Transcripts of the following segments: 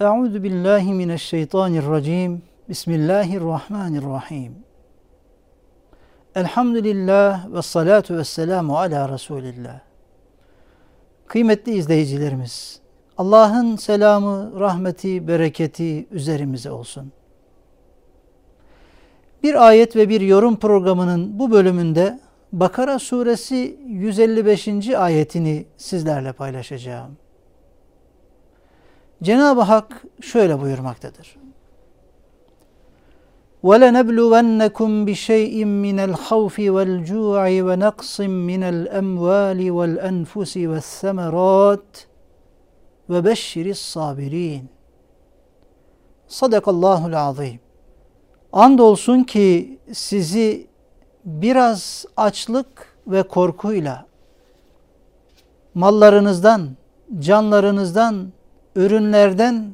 Euzu billahi mineşşeytanirracim. Bismillahirrahmanirrahim. Elhamdülillah ve salatu ve selamu ala Resulillah. Kıymetli izleyicilerimiz, Allah'ın selamı, rahmeti, bereketi üzerimize olsun. Bir ayet ve bir yorum programının bu bölümünde Bakara suresi 155. ayetini sizlerle paylaşacağım. Cenab-ı Hak şöyle buyurmaktadır. وَلَنَبْلُوَنَّكُمْ بِشَيْءٍ مِّنَ الْخَوْفِ وَالْجُوعِ وَنَقْصٍ مِّنَ الْأَمْوَالِ وَالْأَنْفُسِ وَالثَّمَرَاتِ وَبَشِّرِ الصَّابِرِينَ Sadakallahul azim. Andolsun ki sizi biraz açlık ve korkuyla mallarınızdan, canlarınızdan, ürünlerden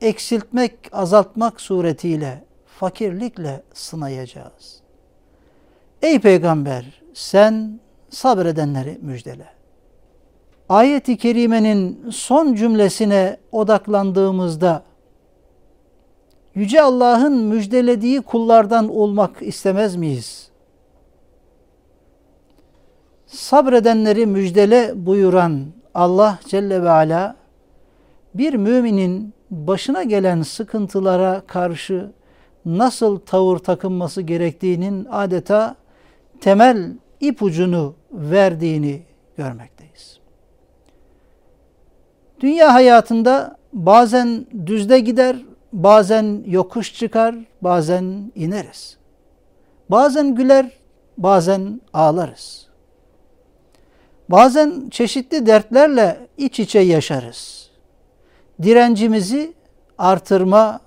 eksiltmek, azaltmak suretiyle fakirlikle sınayacağız. Ey peygamber sen sabredenleri müjdele. Ayet-i kerimenin son cümlesine odaklandığımızda Yüce Allah'ın müjdelediği kullardan olmak istemez miyiz? Sabredenleri müjdele buyuran Allah Celle ve Ala bir müminin başına gelen sıkıntılara karşı nasıl tavır takınması gerektiğinin adeta temel ipucunu verdiğini görmekteyiz. Dünya hayatında bazen düzde gider, bazen yokuş çıkar, bazen ineriz. Bazen güler, bazen ağlarız. Bazen çeşitli dertlerle iç içe yaşarız. Direncimizi artırma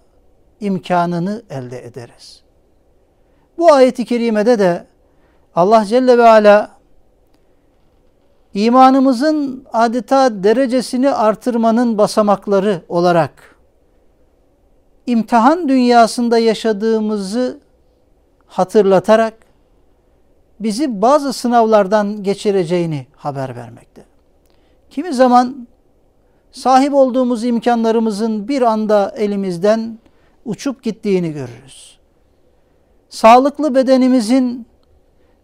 imkanını elde ederiz. Bu ayeti kerimede de Allah Celle ve Ala imanımızın adeta derecesini artırmanın basamakları olarak imtihan dünyasında yaşadığımızı hatırlatarak bizi bazı sınavlardan geçireceğini haber vermekte. Kimi zaman sahip olduğumuz imkanlarımızın bir anda elimizden uçup gittiğini görürüz. Sağlıklı bedenimizin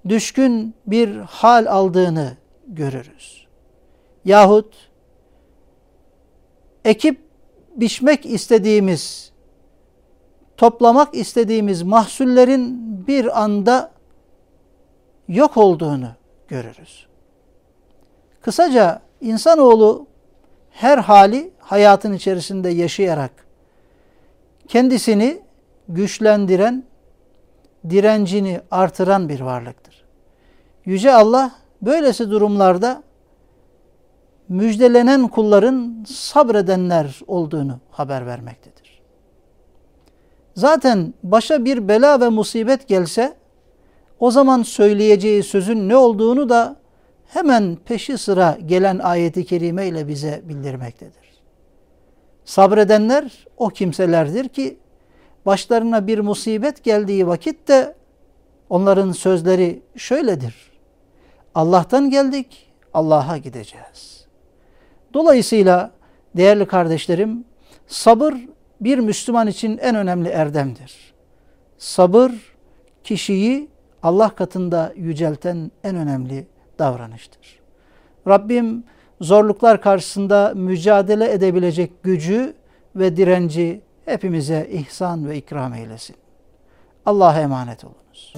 düşkün bir hal aldığını görürüz. Yahut ekip biçmek istediğimiz, toplamak istediğimiz mahsullerin bir anda yok olduğunu görürüz. Kısaca insanoğlu her hali hayatın içerisinde yaşayarak kendisini güçlendiren, direncini artıran bir varlıktır. Yüce Allah böylesi durumlarda müjdelenen kulların sabredenler olduğunu haber vermektedir. Zaten başa bir bela ve musibet gelse o zaman söyleyeceği sözün ne olduğunu da hemen peşi sıra gelen ayeti kerime ile bize bildirmektedir. Sabredenler o kimselerdir ki başlarına bir musibet geldiği vakit de onların sözleri şöyledir. Allah'tan geldik, Allah'a gideceğiz. Dolayısıyla değerli kardeşlerim, sabır bir Müslüman için en önemli erdemdir. Sabır kişiyi Allah katında yücelten en önemli davranıştır. Rabbim zorluklar karşısında mücadele edebilecek gücü ve direnci hepimize ihsan ve ikram eylesin. Allah'a emanet olunuz.